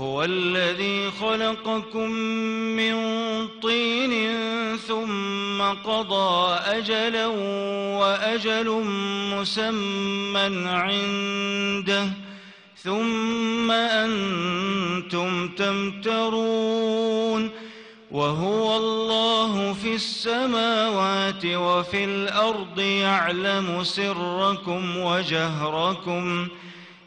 هو الذي خلقكم من طين ثم قضى أجلا وأجل مسمى عنده ثم أنتم تمترون وهو الله في السماوات وفي الأرض يعلم سركم وجهركم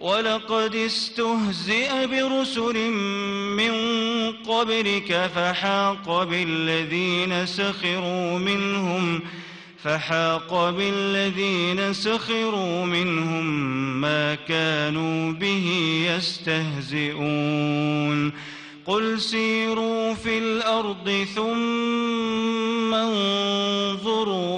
ولقد استهزئ برسل من قبلك فحاق بالذين سخروا منهم فحاق بالذين سخروا منهم ما كانوا به يستهزئون قل سيروا في الأرض ثم انظروا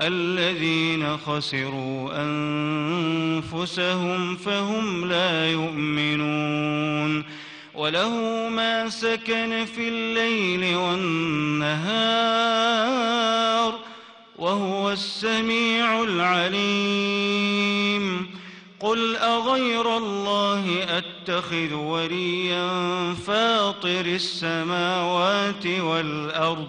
الذين خسروا أنفسهم فهم لا يؤمنون وله ما سكن في الليل والنهار وهو السميع العليم. قل أغير الله أتخذ وليا فاطر السماوات والأرض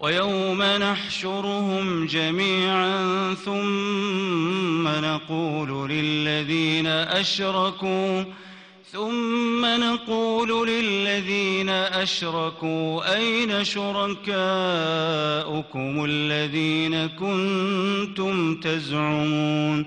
ويوم نحشرهم جميعا ثم نقول للذين أشركوا ثم نقول للذين أشركوا أين شركاؤكم الذين كنتم تزعمون؟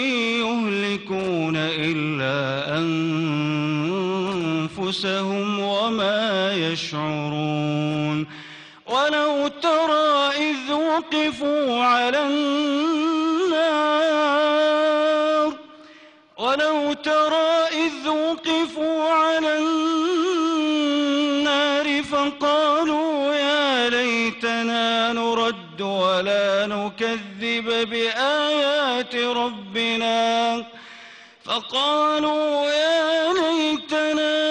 أنفسهم وما يشعرون ولو ترى إذ وقفوا على النار ولو ترى إذ وقفوا على النار فقالوا يا ليتنا نرد ولا نكذب بآيات ربنا فقالوا يا ليتنا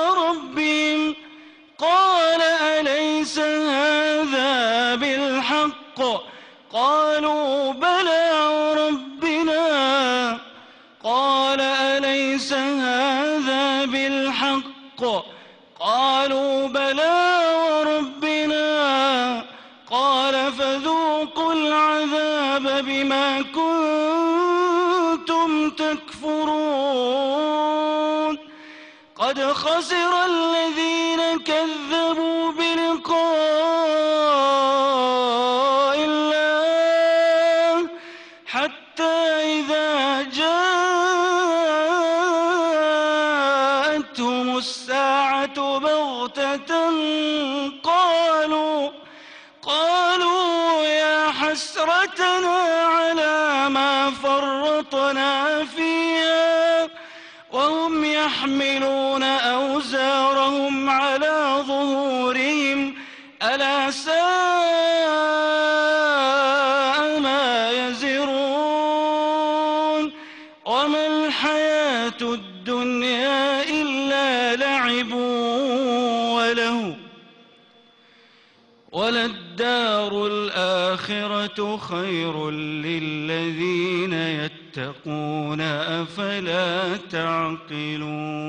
بما كنتم تكفرون قد خسر الذين كذبوا بلقاء الله حتى إذا جاءتهم الساعة بغتة قالوا حسرتنا على ما فرطنا فيها وهم يحملون أوزارهم على ظهورهم. ألا ساء ما يزرون. وما الحياة الدنيا خير للذين يتقون أفلا تعقلون